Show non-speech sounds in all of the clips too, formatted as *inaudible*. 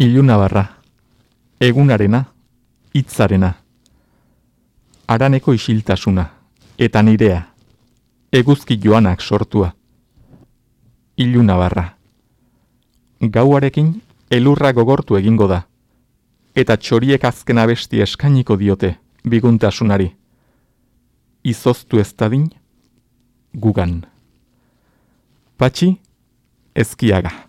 Ilunabarra, egunarena, hitzarena. Araneko isiltasuna, eta nirea, eguzki joanak sortua. Ilunabarra. Gauarekin elurra gogortu egingo da, eta txoriek azken abesti eskainiko diote biguntasunari. Izoztu ez dadin, gugan. Patxi, ezkiaga.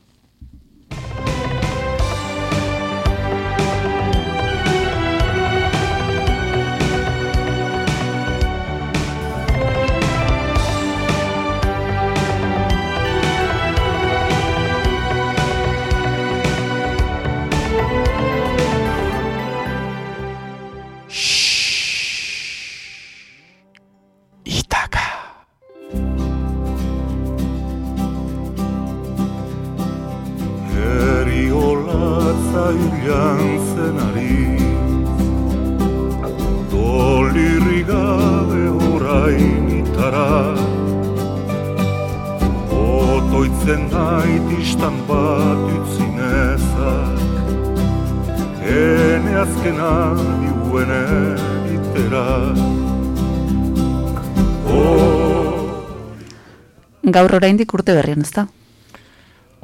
Gaur oraindik urte berrian, ezta?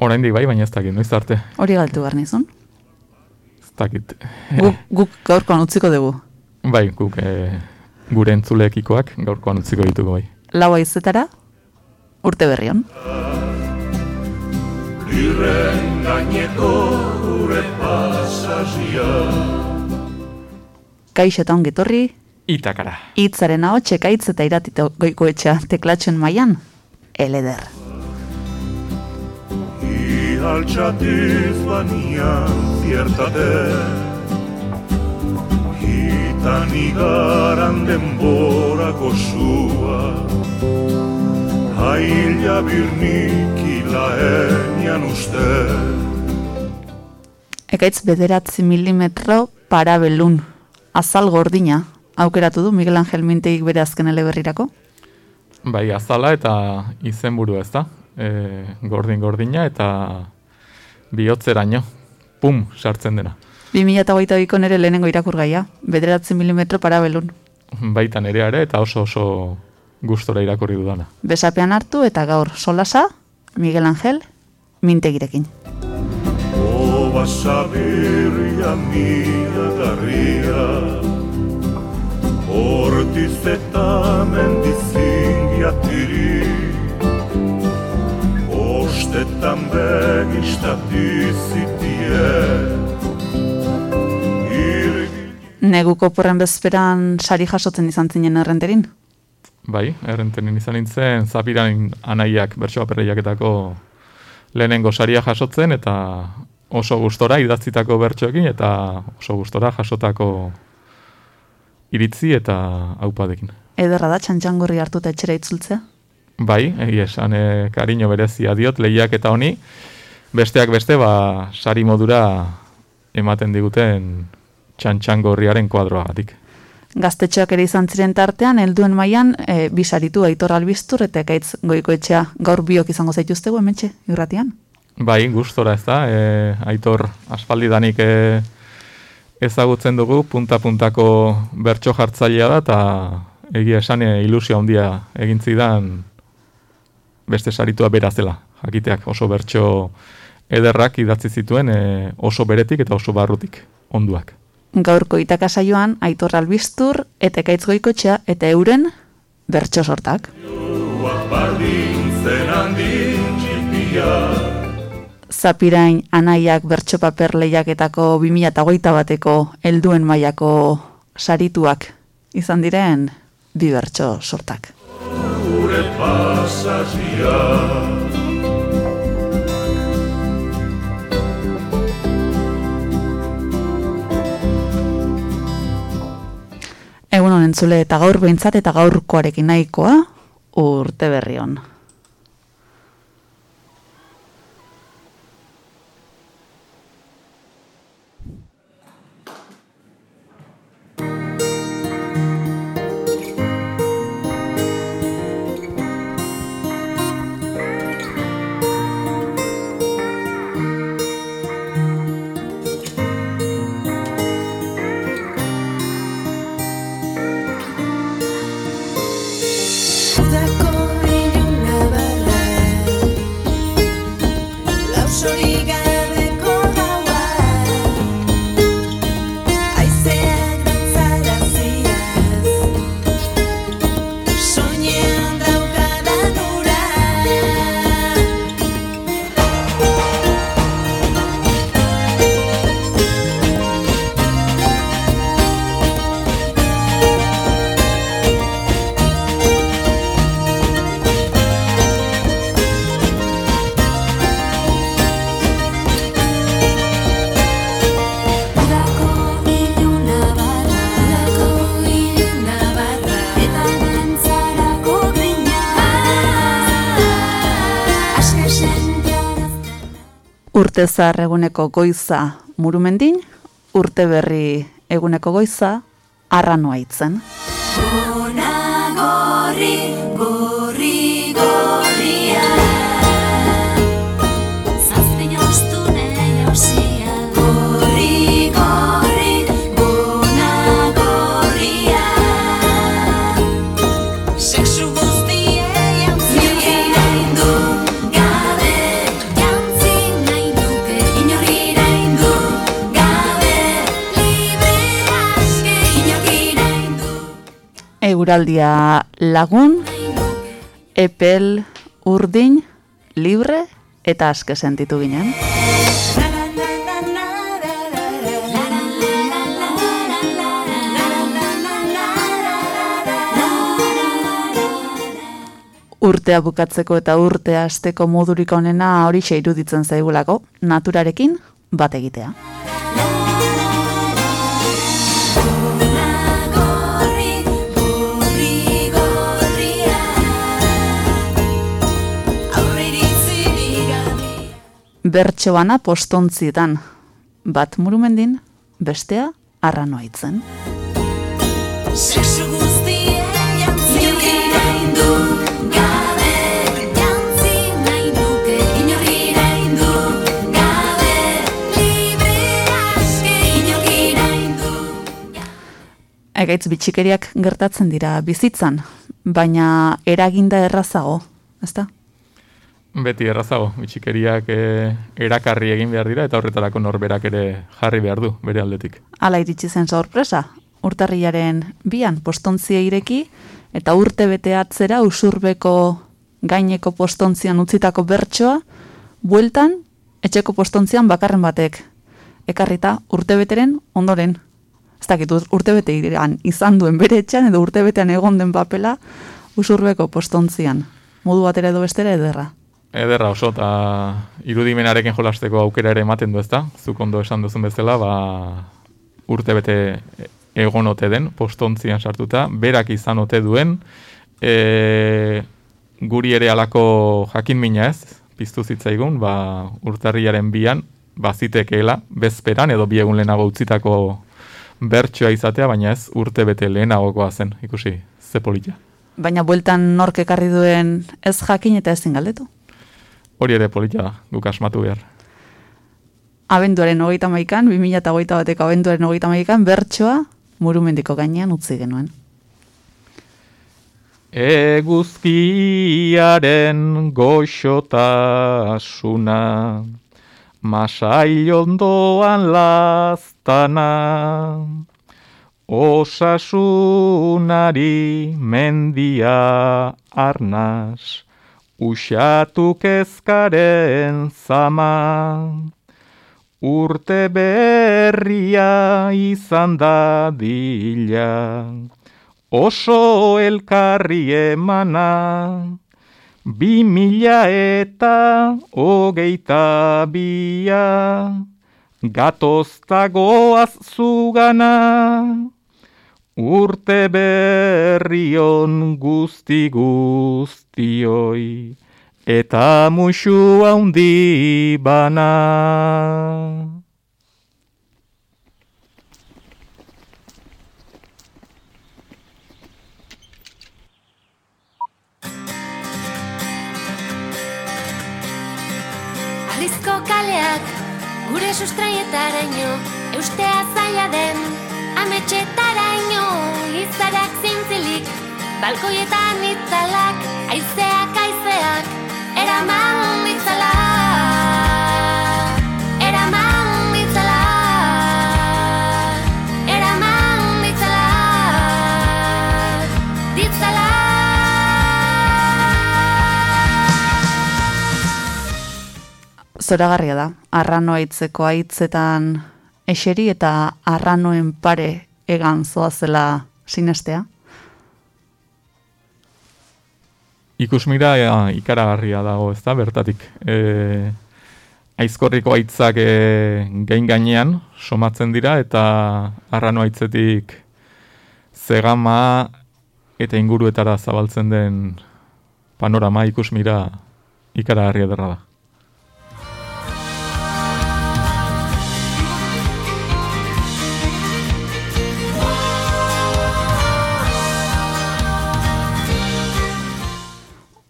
Oraindik bai, baina ez dakit, noiz arte. Hori galtu behar nizun. Ez dakit. Guk, guk gaurkoan utziko dugu. Bai, guk e, gure entzuleekikoak gaurkoan utziko ditugu bai. Laua izetara, urte berrion. Lirren gaineko gure pasazia Kaixo eta ongetorri, Itakara. hitzaren hau txekaitz eta iratito goikoetxea teklatxen mailan, eleder. Ihaltxatiz banian ziertate Hitan igaran denborako sua Haila birnik ilaenian uste Ekaitz bederatzi milimetro parabelun, azal gordina, aukeratu du Miguel Angel Minteik bere azken eleberrirako. Bai, azala eta izenburua ez da. E, gordin gordina eta bihotzeraino. Pum, sartzen dena. 2008 biko nere lehenengo irakurgaia, bederatzi milimetro parabelun. Baita nerea ere eta oso oso gustora irakurri dudana. Besapean hartu eta gaur solasa, Miguel Angel Mintegirekin. Oba sabirria mia garria Hortiz eta mendizingia tiri Ostetan begistatizitie Irgi Neguko porren bezperan sari jasotzen izan zinen errenterin. Bai, errentenen izan nintzen, zapiran anaiak bertso aperreiaketako lehenengo saria jasotzen, eta oso gustora idatzitako bertsoekin, eta oso gustora jasotako iritzi eta aupadekin. Ederra da txantxangorri hartuta etxera itzultzea. Bai, egia esan, e, kariño berezia diot, lehiak eta honi, besteak beste, ba, sari modura ematen diguten txantxangorriaren kuadroagatik. Gaztetxoak ere izan ziren tartean, helduen mailan e, bisaritu aitor albiztur eta ekaitz goikoetxea gaur biok izango zaituztegu hementxe, irratian. Bai, gustora ez da, e, aitor aspaldidanik e, ezagutzen dugu, punta-puntako bertso jartzailea da, eta egia esan e, ilusia handia egin zidan beste saritua beraz dela. Jakiteak oso bertso ederrak idatzi zituen e, oso beretik eta oso barrutik onduak. Gaurko itaka saioan aitor albiztur eta ekaitz goikoetxea eta euren bertso sortak. Zapirain anaiak bertso paper lehiaketako 2008 bateko helduen mailako sarituak izan diren bi bertso sortak. gure pasazia Egun honen zule eta gaur behintzat eta gaurkoarekin nahikoa urte berri hon. Urte zahar eguneko goiza murumendin, urte berri eguneko goiza arranoa itzen. Ona gorri, gorri, Euraldia lagun, epel, urdin, libre eta aske sentitu ginen. Urtea bukatzeko eta urtea hasteko modurik onena hori iruditzen zaigulako, naturarekin bat egitea. Nuke Inorri nahi du Gabe, libre aske Inorri nahi du. Egaitz bitxikeriak gertatzen dira bizitzan, baina eraginda errazago, ezta? Beti errazago, bitxikeriak eh, erakarri egin behar dira eta horretarako norberak ere jarri behar du bere aldetik. Hala iritsi zen sorpresa, urtarrilaren bian postontzia ireki eta urte bete atzera usurbeko gaineko postontzian utzitako bertsoa, bueltan etxeko postontzian bakarren batek. Ekarrita urtebeteren ondoren. Ez dakit ur- urtebete iran izan duen bere etxean edo urtebetean egon den papela usurbeko postontzian. Modu batera edo bestera ederra. Ederra oso, eta irudimenarekin jolasteko aukera ere ematen du ezta, zuk ondo esan duzun bezala, ba, urte bete egon ote den, postontzian sartuta, berak izan ote duen, e, guri ere alako jakin mina ez, piztu zitzaigun, ba, urtarriaren bian, bazitekeela, bezperan edo bi egun lehenago utzitako bertsoa izatea, baina ez urte bete lehenagokoa zen, ikusi, ze polita. Baina bueltan nork ekarri duen ez jakin eta ezin galdetu. Hori ere polita da, guk asmatu behar. abenduaren hogeita maikan, 2008 bateko abenduaren hogeita maikan, bertsoa murumendiko gainean utzi genuen. Eguzkiaren goxotasuna, masail ondoan laztana, osasunari mendia arnaz, usatu kezkaren zama, urte berria izan da dila, oso elkarri emana, bi mila eta hogeita bia, gatoztagoaz zugana, urte berrion guzti guztioi, eta musu handi bana. Arrizko kaleak gure sustraietaraino Eustea zaila den ametxetaraino Izarak zintzilik Balkoietan itzalak, aizeak, aizeak, eraman ditzala. Eraman ditzala. Eraman ditzala. Ditzala. Zoragarria da, arranoa hitzeko hitzetan eseri eta arranoen pare egan zoazela sinestea. Ikusmira ja, ikaragarria dago, ez da, bertatik. E, aizkorriko aitzak e, gain gainean somatzen dira eta arrano aitzetik zegama eta inguruetara zabaltzen den panorama ikusmira ikaragarria derra da.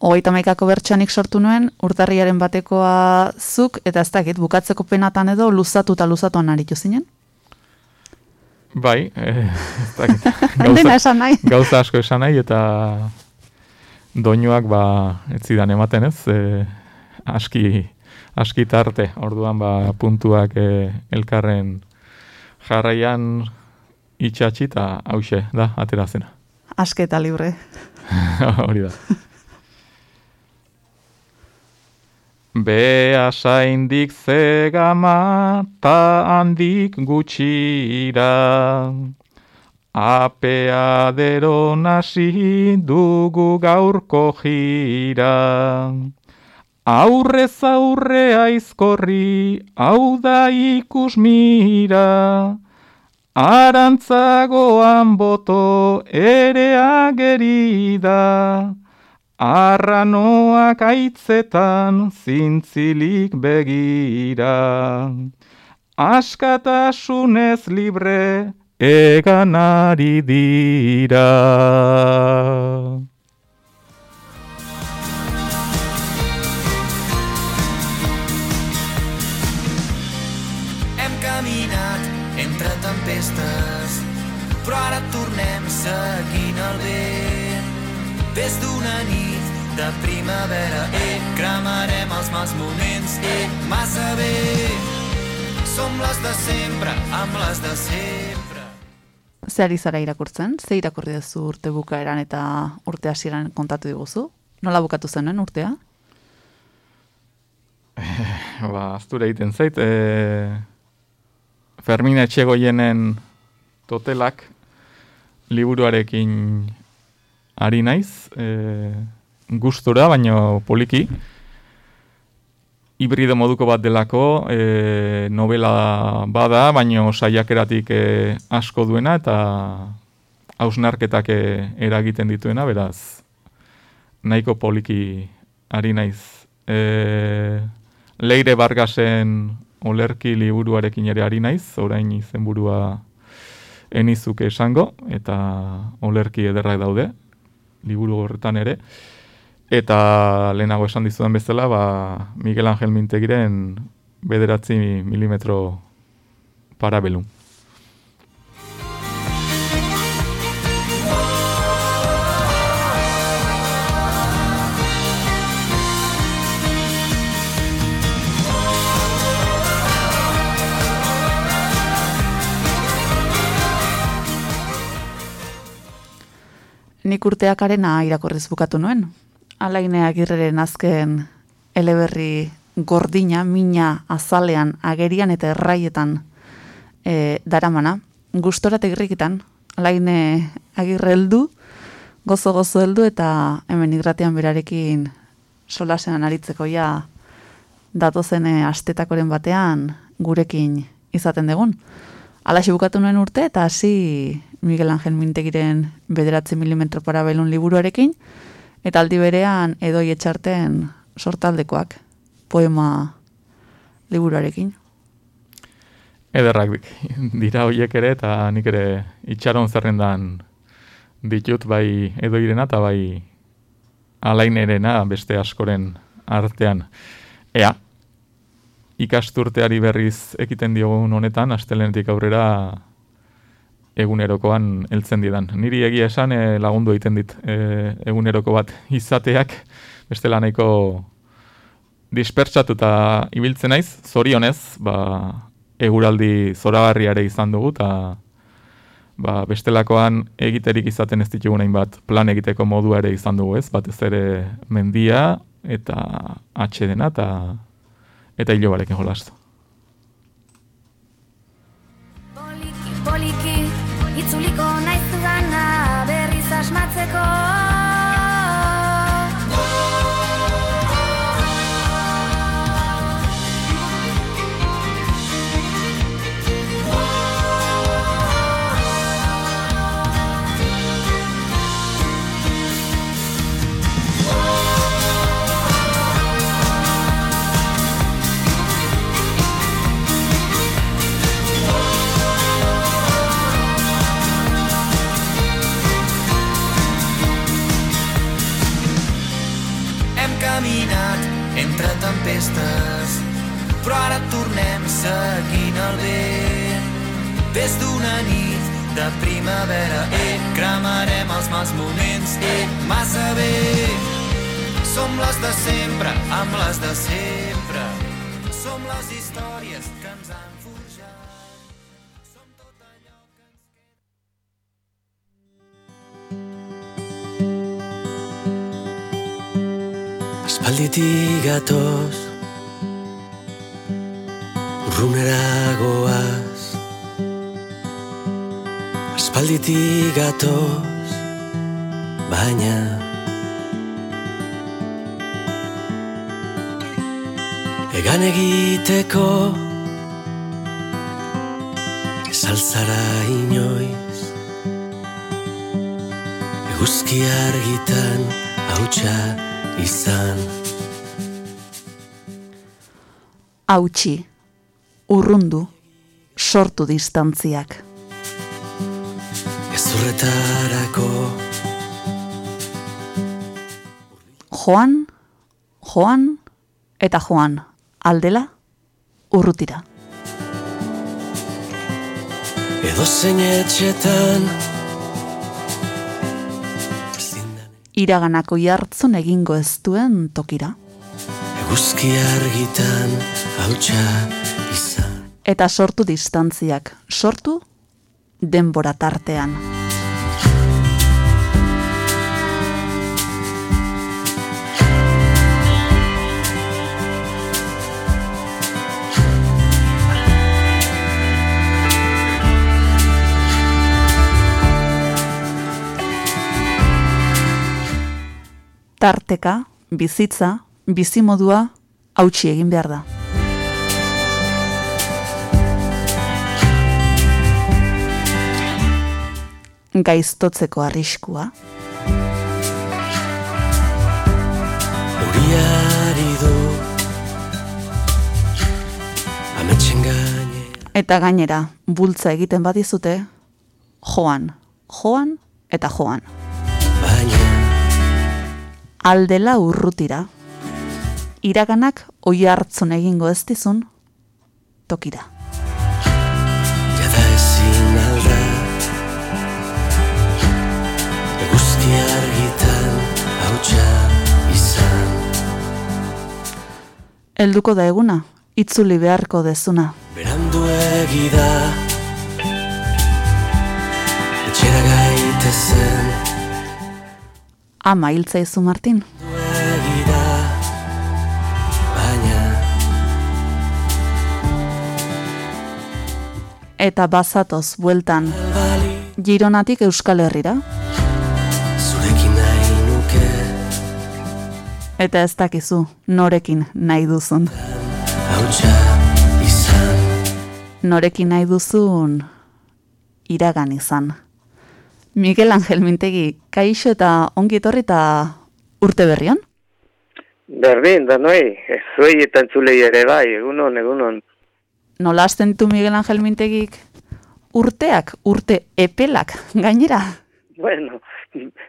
Hogeita maikako bertxanik sortu nuen, urtarriaren batekoa zuk, eta ez dakit, bukatzeko penatan edo luzatu eta luzatuan aritu zinen? Bai, e, *laughs* ez dakit, *laughs* Dena esan nahi. *laughs* gauza asko esan nahi eta doinuak ba ez zidan ematen ez, e, aski, aski tarte, orduan ba puntuak e, elkarren jarraian itxatxi eta hause, da, atera zena. Aske eta libre. Hori da. Beasaindik zegama ta handik gutxira. Apeadero nasi dugu gaurko jira. Aurrez aurre aizkorri, hau da ikusmira. Arantzagoan boto ere ageri da. Arranoak aitzetan zintzilik begira. Askatasunez libre egan ari dira. Hem caminat entre tempestes, però ara tornem seguint el vent. Des d'una nit de primavera, eh, cremarem els mals moments, eh, massa bé. Som les de sempre, amb les de sempre. Ze ari zara irakurtzen? Ze irakurri duzu urte bukaeran eta urte hasieran kontatu diguzu? Nola bukatu zenuen urtea? *laughs* ba, azture egiten zait, e, Fermin Etxegoienen totelak liburuarekin ari naiz, e, gustura, baino poliki, hibrido moduko bat delako, e, novela bada, baino saiakeratik e, asko duena, eta hausnarketak e, eragiten dituena, beraz, nahiko poliki ari naiz. E, Leire Bargasen olerki liburuarekin ere ari naiz, orain izenburua enizuk esango, eta olerki ederrak daude, liburu horretan ere. Eta lehenago esan dizudan bezala, ba, Miguel Angel Mintegiren bederatzi milimetro parabelun. Nik urteakarena irakorriz bukatu nuen. Alaine agirreren azken eleberri gordina, mina azalean, agerian eta erraietan e, daramana. Gustora tegrikitan, alaine agirre heldu, gozo-gozo heldu eta hemen igratian berarekin solasean aritzeko ja datozene astetakoren batean gurekin izaten dugun. Alaxe bukatu nuen urte eta hasi Miguel Angel Mintegiren bederatzi milimetro parabelun liburuarekin, eta aldi berean edoi etxarten sortaldekoak poema liburuarekin. Ederrak *laughs* di- dira hoiek ere, eta nik ere itxaron zerrendan ditut bai edoirena eta bai alainerena beste askoren artean. Ea, ikasturteari berriz ekiten diogun honetan, astelenetik aurrera egunerokoan heltzen didan. Niri egia esan eh, lagundu egiten dit eh, eguneroko bat izateak, bestela nahiko dispertsatuta ibiltzen naiz, zorionez, ba, eguraldi zoragarriare izan dugu, eta ba, bestelakoan egiterik izaten ez ditugu hainbat plan egiteko modua ere izan dugu ez, batez ere mendia eta atxedena eta eta hilobarekin jolastu. Poliki, poliki, berriz asmatzeko. Aspalditik gatoz Urrunera goaz Aspalditik gatoz Baina Egan egiteko Salzara inoiz. Eguzki argitan hautsa izan Hautsi, urrundu, sortu distantziak. Ezurretarako Joan, joan, eta joan, aldela, urrutira. Edo zein etxetan Zindan Iraganako jartzun egingo ez duen tokira. Eguzki argitan hautsa izan Eta sortu distantziak, sortu denbora tartean. Tarteka, bizitza, bizimodua hautsi egin behar da. Gaiztotzeko arriskua, Uriari du Ametxen gaine eta gainera, bultza egiten badizute, joan, joan eta joan. Baina aldela urrutira. Iraganak oi hartzun egingo ez dizun, tokira. Jada ezin alda Eguzki argitan hautsa izan Helduko da eguna, itzuli beharko dezuna. Berandu egida Etxera gaitezen Ama hiltzaizu Martin, eta bazatoz bueltan, Gironatik Euskal Herrira, eta ez dakizu norekin nahi duzun. Norekin nahi duzun iragan izan. Miguel Angel Mintegi, kaixo eta ongi etorri eta urte berrian? Berdin, da noi, zuei eta entzulei ere bai, egunon, egunon. Nola hasten ditu Miguel Angel Mintegik urteak, urte epelak, gainera? Bueno,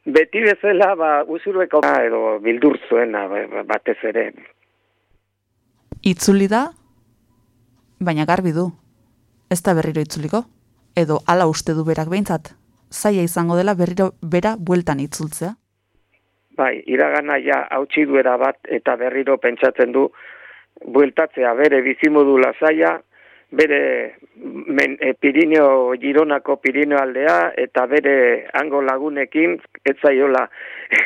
beti bezala, ba, usurreko edo bildur zuena, ba, ba, batez ere. Itzuli da, baina garbi du. Ez da berriro itzuliko. Edo hala uste du berak behintzat. Zaila izango dela berriro bera bueltan itzultzea. Bai, iragana ja hautsi duera bat eta berriro pentsatzen du bueltatzea bere bizimodu lasaia bere men, e, Pirineo, Gironako Pirineo aldea, eta bere hango lagunekin, ez zaiola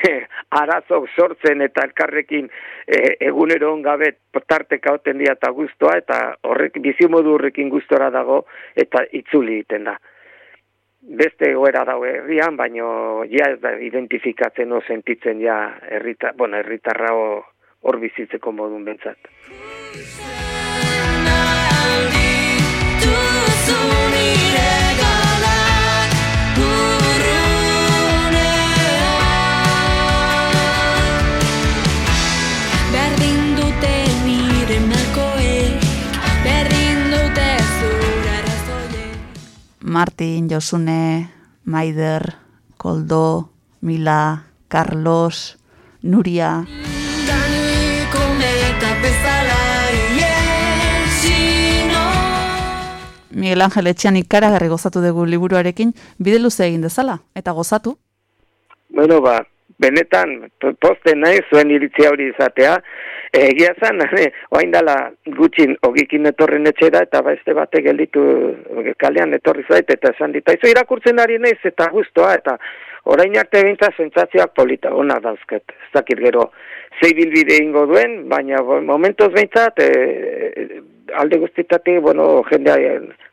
*laughs* arazok sortzen eta elkarrekin e, egunero ongabe tarteka oten dia eta guztua, eta horrek bizimodu horrekin gustora dago, eta itzuli egiten da. Beste egoera dago herrian, baino ja ez da identifikatzen sentitzen ja herrita, bueno, herritarra hor bizitzeko modun bentsat. Martin, Josune, Maider, Koldo, Mila, Carlos, Nuria, Miguel Angel etxean ikaragarri gozatu dugu liburuarekin, bide luze egin dezala, eta gozatu. Bueno, ba, benetan, po- pozten nahi zuen iritzia hori izatea, egia zan, *laughs* oain dala gutxin ogikin etorren etxera, eta ba este bate gelditu kalean etorri zait, eta esan dit, "Aizu, irakurtzen ari naiz, eta guztua, eta orain arte bintza sentsazioak polita, ona dauzket, ez dakit gero, zei bilbide ingo duen, baina bo, momentoz behintzat, e, e, alde guztitatik, bueno, jendea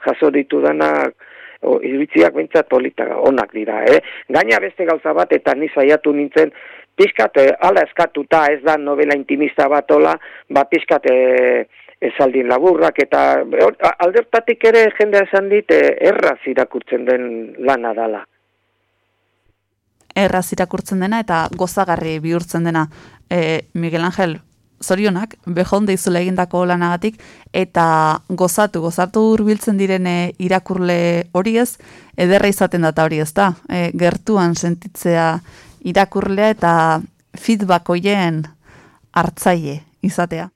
jaso ditu denak, o, iritziak behintzat polita onak dira, eh? Gaina beste gauza bat, eta ni saiatu nintzen, pixkat, eh, ala eskatuta ez da novela intimista bat ola, ba pixkat eh, esaldin laburrak, eta a- aldertatik ere jendea esan dit, eh, erraz irakurtzen den lana dala. erraz irakurtzen dena eta gozagarri bihurtzen dena. E, Miguel Angel, zorionak, behonde izula egindako lanagatik, eta gozatu, gozatu hurbiltzen diren e, irakurle hori ez, ederra izaten data hori ez da. E, gertuan sentitzea irakurlea eta feedback hoien hartzaile izatea.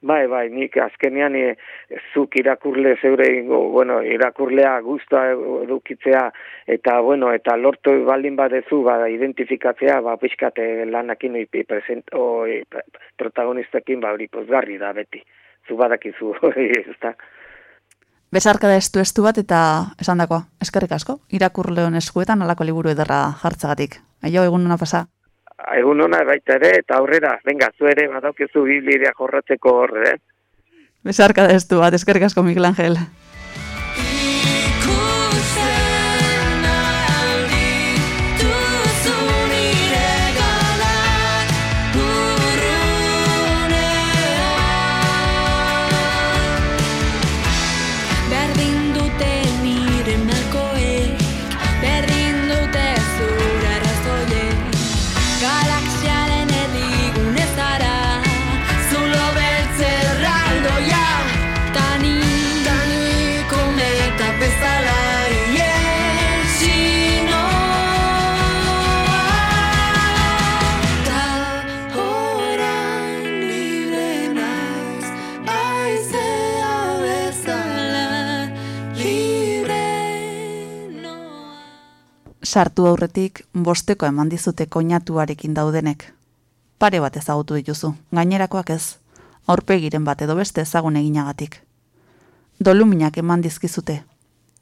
Bai, bai, nik azkenean e, zuk irakurle zeure bueno, irakurlea guztua edukitzea, eta, bueno, eta lortu baldin badezu, ba, identifikatzea, ba, pixkate lanakin oi, present, oi, protagonistekin, ba, hori pozgarri da beti. Zu badakizu, *laughs* ez da. Besarkada estu estu bat eta esan dakoa, eskerrik asko, irakurle hon eskuetan alako liburu ederra jartzagatik. Aio, egun hona pasa. Egun ona baita ere, eta aurrera, venga, zu ere badaukezu biblirea jorratzeko horre, eh? Besarkada estu bat, eskerrik asko Miguel Angel. Sartu aurretik bosteko eman dizute koinatuarekin daudenek. Pare bat ezagutu dituzu, gainerakoak ez, aurpegiren bat edo beste ezagun eginagatik. Doluminak eman dizkizute,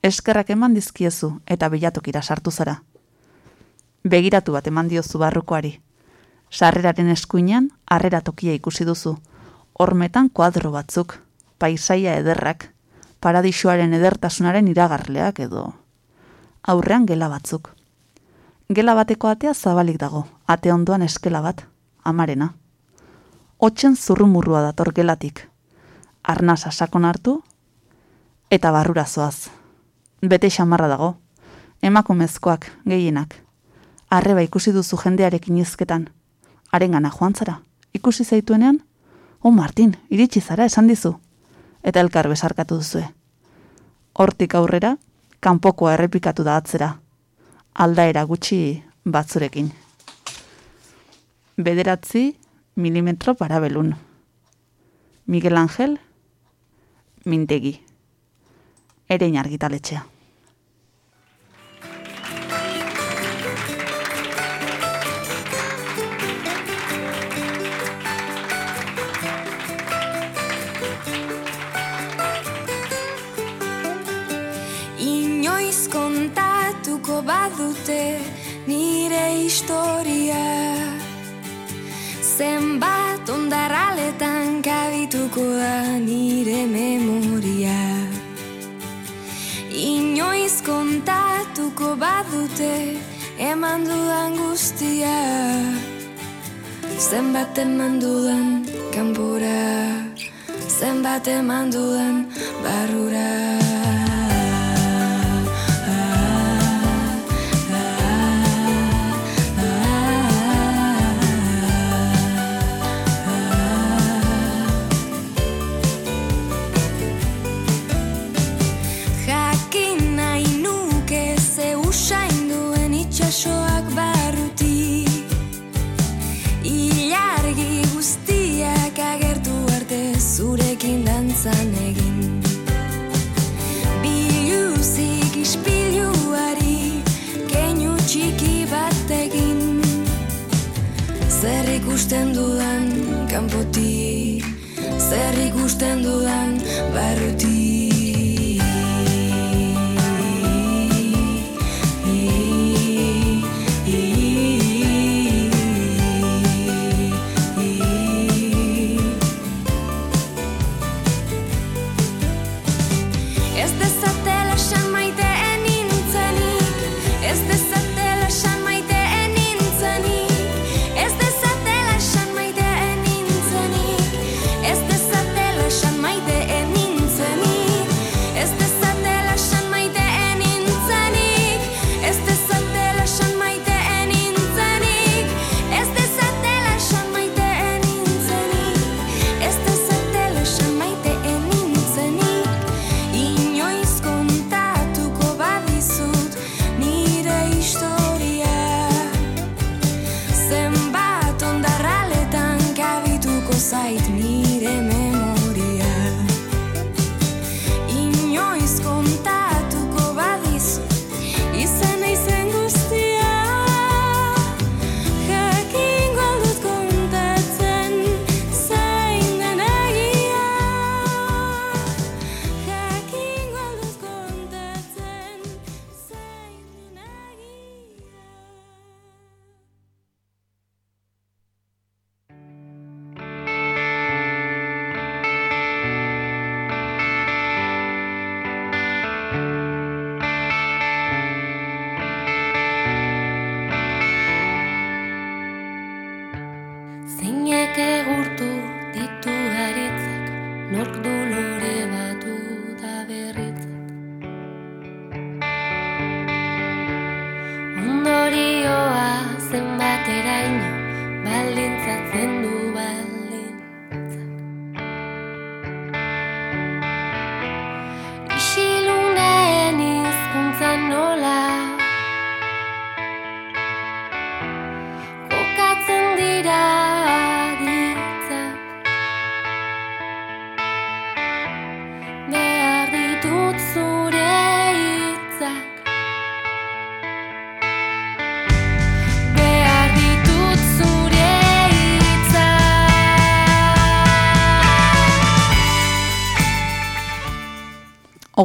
eskerrak eman dizkiezu eta bilatokira sartu zara. Begiratu bat eman diozu barrukoari. Sarreraren eskuinean harrera tokia ikusi duzu. Hormetan kuadro batzuk, paisaia ederrak, paradisuaren edertasunaren iragarleak edo aurrean gela batzuk. Gela bateko atea zabalik dago, ate ondoan eskela bat, amarena. Otsen zurrumurrua dator gelatik. Arnasa sakon hartu, eta barrura zoaz. Bete xamarra dago, emakumezkoak, gehienak. Arreba ikusi duzu jendearekin izketan. Arengana joan zara, ikusi zaituenean, O Martin, iritsi zara esan dizu. Eta elkar besarkatu duzue. Hortik aurrera, kanpokoa errepikatu da atzera. Aldaera gutxi batzurekin. Bederatzi milimetro parabelun. Miguel Angel, mintegi. Erein argitaletxea. Badute nire historia. Zenbat ondarraletan kabituko da nire memoria. Inoiz kontatuko badute eman dudan guztia. Zenbat eman dudan kanpora. Zenbat eman dudan barrura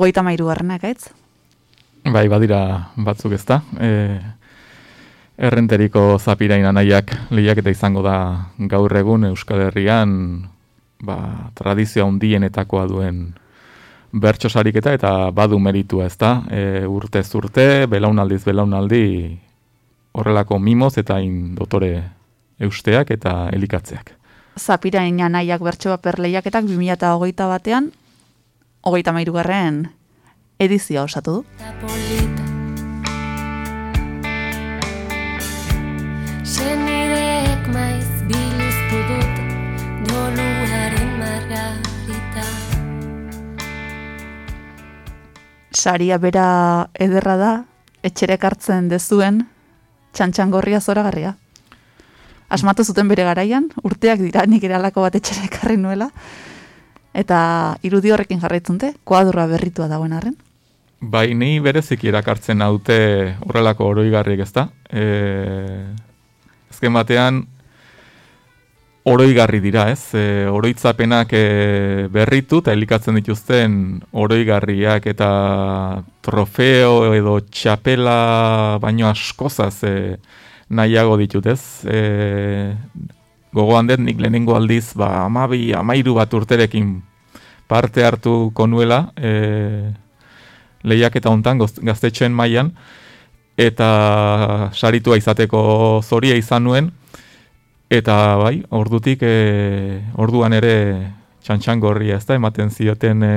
Hogeita mairu garrenak, ez? Bai, badira batzuk ezta. E, errenteriko zapirain anaiak lehiaketa izango da gaur egun Euskal Herrian ba, tradizioa hundienetakoa duen bertso sariketa eta badu meritua ezta. E, urtez urte, belaunaldiz belaunaldi horrelako mimoz eta in dotore eusteak eta elikatzeak. Zapirain anaiak bertso paper lehiaketak 2008 batean, hogeita mairu garren edizioa osatu du. Senideek maiz biluztu dut doluaren margarita Saria bera ederra da, etxerek hartzen dezuen, txantxangorria zoragarria. Asmatu zuten bere garaian, urteak dira nik eralako bat etxerek harri nuela, eta irudi horrekin jarraitzunte, kuadurra berritua dagoen arren. Bai, ni berezik irakartzen naute horrelako oroigarriek ezta. E, azken batean, oroigarri dira, ez? E, oroitzapenak e, berritu eta elikatzen dituzten oroigarriak eta trofeo edo txapela baino askozaz e, nahiago ditut, ez? E, gogoan dut nik lehenengo aldiz, ba, amabi, amairu bat urterekin parte hartuko nuela, e, lehiak eta hontan goz- gaztetxoen mailan eta saritua izateko zoria izan nuen, Eta bai, ordutik e, orduan ere txantxangorria ez da, ematen zioten e,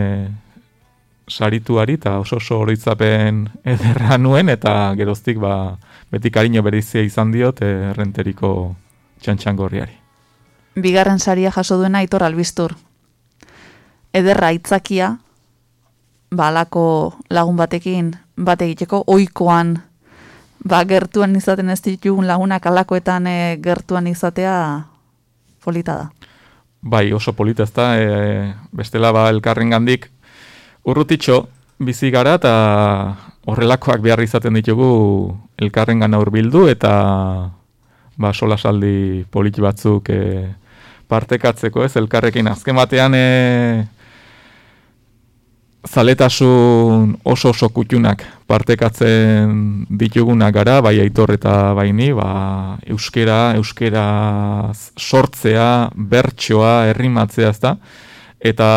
sarituari eta oso oso oroitzapen ederra nuen eta geroztik ba, beti kariño berizia izan diot e, renteriko txantxangorriari. Bigarren saria jaso duena Aitor Albistur. Ederra aitzakia, ba, halako lagun batekin bat egiteko ohikoan ba, gertuan izaten ez ditugun lagunak alakoetan e, gertuan izatea polita da. Bai, oso polita ez da, e, bestela ba elkarrengandik urrutitxo bizi gara eta horrelakoak behar izaten ditugu elkarrengan hurbildu eta ba solasaldi polit batzuk e, partekatzeko ez elkarrekin. Azken batean e, zaletasun oso oso kutxunak partekatzen ditugunak gara, bai aitor eta baini, ba, euskera, euskera sortzea, bertsoa, herrimatzea ez da, eta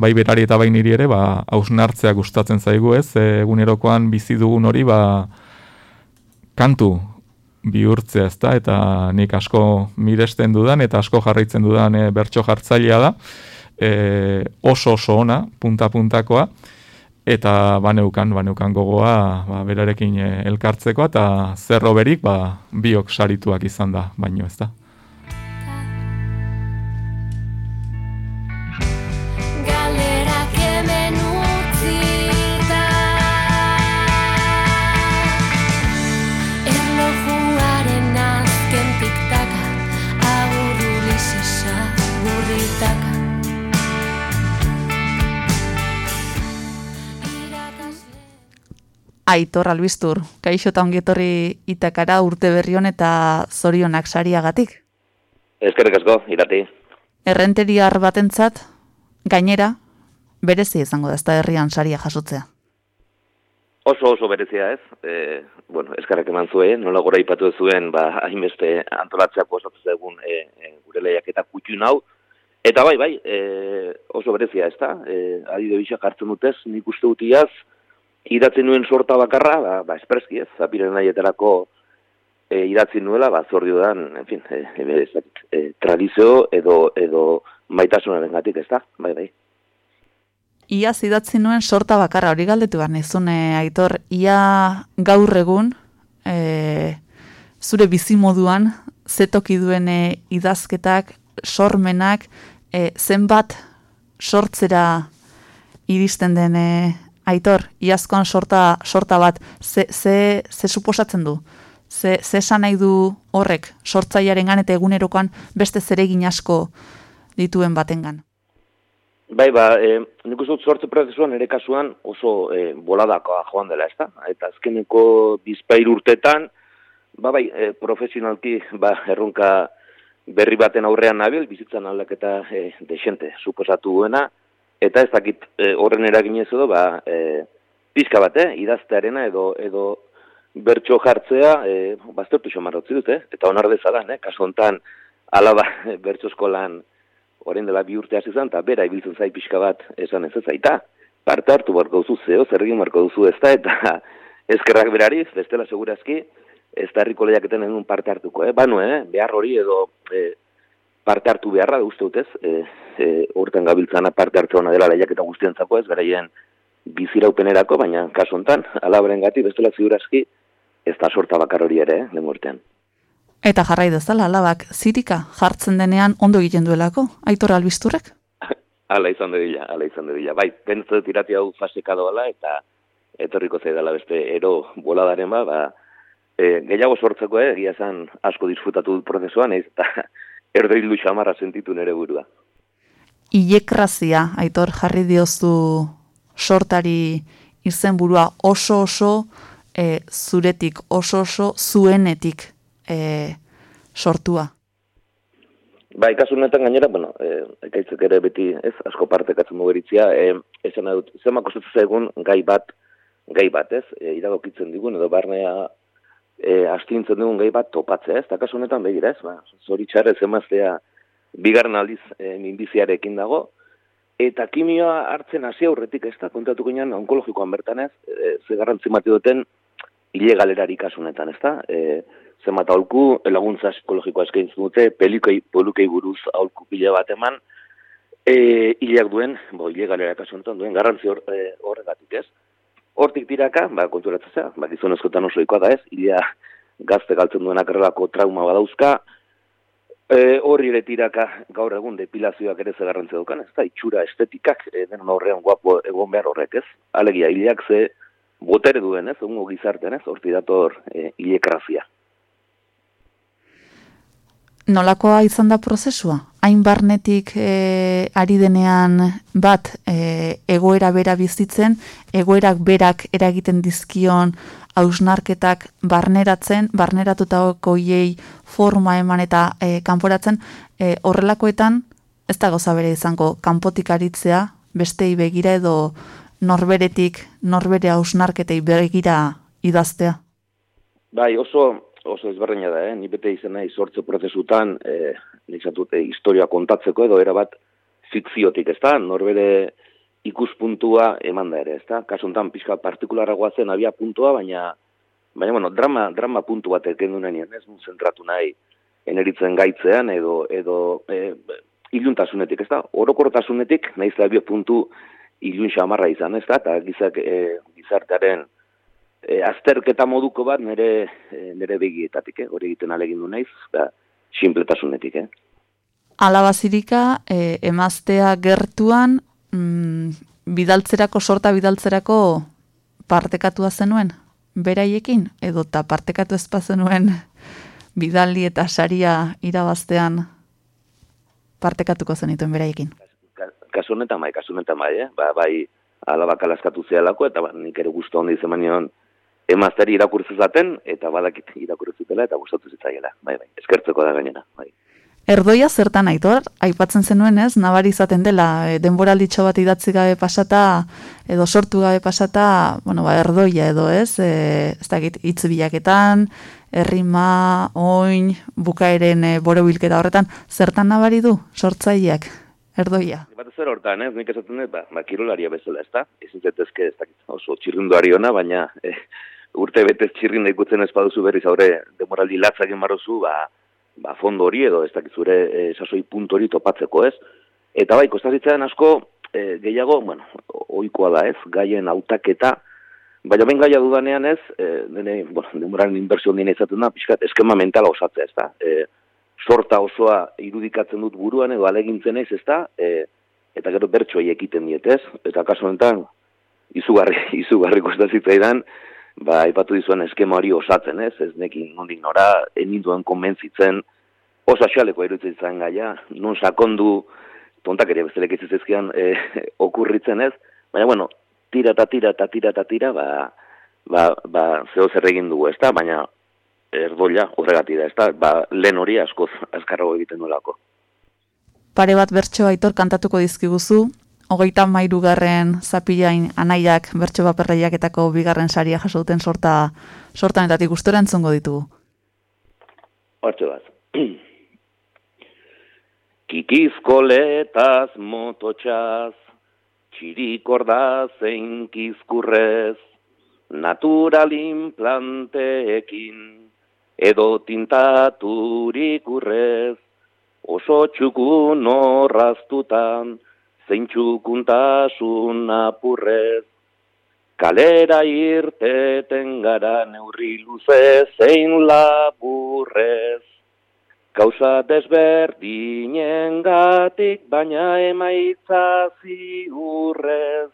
bai berari eta bai niri ere, ba, hausnartzea gustatzen zaigu ez, egunerokoan bizi dugun hori, ba, kantu bihurtzea ez da, eta nik asko miresten dudan, eta asko jarraitzen dudan e, bertso jartzailea da, e, oso oso ona, punta-puntakoa, eta baneukan, baneukan gogoa ba, berarekin e, elkartzekoa, eta zerro berik ba, biok sarituak izan da, baino ez da. Aitor Albistur, kaixo eta ongietorri itakara urte berri hon eta zorionak sariagatik. Eskerrik asko, irati. Errenteriar batentzat, gainera, berezi izango da ez herrian saria jasotzea. Oso oso berezia ez. E, bueno, eskerrak eman zuen, nola gora ipatu zuen, ba, hainbeste antolatzeak osatzen egun e, e, gure lehiak eta kutxun hau. Eta bai, bai, e, oso berezia ez da. E, adide bisa jartzen dutez, nik uste dutiaz, idatzen nuen sorta bakarra, ba, ba espreski ez, zapiren nahietarako e, idatzi nuela, ba, zordio dan, en fin, e, e, e, tradizio edo, edo maitasunaren gatik ez da, bai, bai. Ia idatzi nuen sorta bakarra hori galdetu behar nizun, e, Aitor, ia gaur egun, e, zure bizimoduan, zetoki duen e, idazketak, sormenak, e, zenbat sortzera iristen den e, Aitor, iazkoan sorta, sorta bat, ze, ze, ze suposatzen du? Ze, ze esan nahi du horrek, sortzaiaren eta egunerokoan beste zeregin asko dituen batengan? Bai, ba, e, nik uste dut sortze prozesuan ere kasuan oso e, boladakoa joan dela, ezta? Eta azkeneko bizpair urtetan, ba, bai, e, profesionalki, ba, erronka berri baten aurrean nabil, bizitzan aldaketa e, desente, suposatu duena, eta ez dakit e, horren eraginez edo, ba, e, pixka bat, eh, idaztearena edo, edo bertso jartzea, e, baztertu xomarrotzi dute, eta onar dezadan, eh, kasu hontan, alaba *laughs* bertso eskolan, orain dela bi urte hasi izan, eta bera ibiltzen zai pixka bat esan ez ez zaita. Parte hartu barko duzu zeo, zer egin barko duzu ez da, eta *laughs* eskerrak berari, bestela segurazki, ez da herriko lehiaketen egun parte hartuko, eh? Banu, eh? behar hori edo eh, parte hartu beharra da uste dut ez, eh, eh, horten gabiltzana parte hartze hona dela lehiaketa guztientzako ez, beraien biziraupenerako, baina kasu hontan, alabren gati, bestela segurazki, ez da sorta bakar hori ere, eh? lehen. Eta jarrai dezala, alabak, zirika jartzen denean ondo egiten duelako, aitor albisturrek? *laughs* Ala izan dira, ala izan dira. Bai, pentsa dut irati hau faseka doala eta etorriko zaidala beste ero boladaren ba, ba e, gehiago sortzeko, eh, egia esan asko disfrutatu dut prozesuan, ez, eta erdoildu xamarra sentitu nere burua. Ilekrazia, aitor, jarri diozu sortari izenburua oso oso e, zuretik, oso oso zuenetik e, sortua. Kasu honetan gainera, bueno, e, ekaitzek ere beti, ez, asko partekatzen du beritzia, e, esan dut, zema kostatzen zaigun gai bat, gai bat, ez, e, iragokitzen digun, edo barnea e, astintzen dugun gai bat topatzea, ez, eta kasu honetan begira, ez, ba, zoritxarre zemaztea bigarren aldiz e, minbiziarekin dago, eta kimioa hartzen hasi aurretik, ez da, kontatuko inan, onkologikoan bertan ez, e, ze garrantzi mati duten, ilegalerari kasu honetan, ez da, e, zenbat aholku, laguntza psikologikoa eskaintzen dute, pelikei, polukei buruz aholku pila bat eman, e, hileak duen, bo, ilegalera kasu honetan duen, garrantzi hor, e, horregatik ez. Hortik tiraka, ba, konturatzen zera, ba, gizonezkoetan oso ikoa da ez, hilea gazte galtzen duen akerrelako trauma badauzka, e, horri ere tiraka gaur egun depilazioak ere ze garrantzia dukan, ez da, itxura estetikak, e, denon aurrean guapo egon behar horrek ez, alegia, hileak ze botere duen ez, ungo gizarten ez, horti dator e, hilekrazia. Nolakoa izan da prozesua? Hain barnetik e, ari denean bat e, egoera bera bizitzen, egoerak berak eragiten dizkion hausnarketak barneratzen, barneratutako hiei forma eman eta e, kanporatzen, e, horrelakoetan ez da goza bere izango kanpotik aritzea, bestei begira edo norberetik, norbere hausnarketei begira idaztea. Bai, oso oso ezberdina da, eh? Ni bete izan nahi sortze prozesutan, eh, nik zatute historia kontatzeko edo erabat fikziotik, ez da? Norbere ikuspuntua eman da ere, ez da? Kasuntan pixka partikularragoa zen abia puntua, baina, baina, bueno, drama, drama puntu bat eken du nahi, ez mun zentratu nahi eneritzen gaitzean edo, edo e, iluntasunetik, ez da? Orokortasunetik, nahiz da abia puntu ilun xamarra izan, ez da? Eta gizak, e, gizartearen e, azterketa moduko bat nire, nire begietatik, eh? hori egiten alegin du naiz, da, sinpletasunetik, eh? Alabazirika, e, emaztea gertuan, mm, bidaltzerako, sorta bidaltzerako partekatua zenuen, beraiekin, edo eta partekatu ezpa *laughs* bidali eta saria irabaztean partekatuko zenituen beraiekin. Kasu honetan bai, kasu honetan bai, eh? ba, bai, alabak alaskatu zehalako, eta ba, nik ere guztu handi izan emazteri irakurtzu zaten, eta badakit irakurtzu zutela, eta gustatu zitzaiela, bai, bai, eskertzeko da gainera, bai. Erdoia zertan aitor, aipatzen zenuen ez, nabari izaten dela, e, denboralditxo bat idatzi gabe pasata, edo sortu gabe pasata, bueno, ba, erdoia edo ez, e, ez dakit, hitz bilaketan, errima, oin, bukaeren e, borobilketa horretan, zertan nabari du, sortzaileak, erdoia? Bat zer hortan, ez, nik esaten dut, ba, ba kirolaria bezala, ez da? Ezin zetezke, ez dakit, oso txirrinduari ona, baina eh, urte betez txirrin ikutzen ez baduzu berriz aurre demoraldi latzak marozu, ba, ba fondo hori edo ez dakit zure e, sasoi puntu hori topatzeko, ez? Eta bai, kostazitzaren asko, e, gehiago, bueno, ohikoa da ez, gaien hautaketa, baina ben gaia dudanean ez, e, dene, bueno, demoralen inversio dine izaten da, pixkat, eskema mentala osatzea, ez da? E, sorta osoa irudikatzen dut buruan edo alegintzen ez, ez da? E, eta gero bertsoai ekiten diet, ez? Eta kasu honetan, izugarri, *laughs* izugarri kostazitzaidan, ba, aipatu dizuen eskema hori osatzen, ez? Ez nekin nondik nora, eninduen konbentzitzen, oso xaleko erutzen izan gaia, non sakondu, tontak ere bezalek ez ezkian e, *laughs* okurritzen ez, baina, bueno, tira eta tira eta tira eta tira, ba, ba, ba zeo zer egin dugu, ez da? Baina, erdoia, horregati da, ez da? Ba, lehen hori askoz, azkarrago egiten nolako. Pare bat bertso aitor kantatuko dizkiguzu, hogeita mairugarren zapilain anaiak bertso baperreiaketako bigarren saria jaso duten sorta sortanetatik gustora entzungo ditugu. Hortxe bat. *clears throat* Kikizko letaz mototxaz, txirikorda zein kizkurrez, natural implanteekin, edo tintaturik urrez, oso txukun horraztutan, zein txukuntasun apurrez, kalera irteten gara neurri luze zein laburrez, Gauza desberdinen gatik, baina emaitza ziurrez.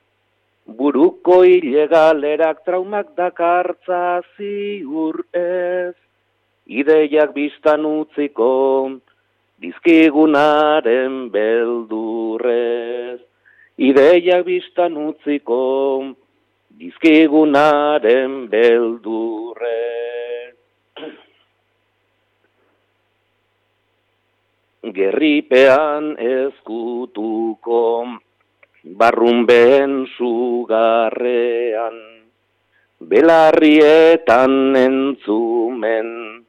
Buruko ilegalerak traumak dakartza ziur ez. Ideiak biztan utziko, dizkigunaren beldurrez. Ideiak biztan utziko, dizkigunaren beldurrez. *clears throat* gerripean ezkutuko, barrunben sugarrean, belarrietan entzumen,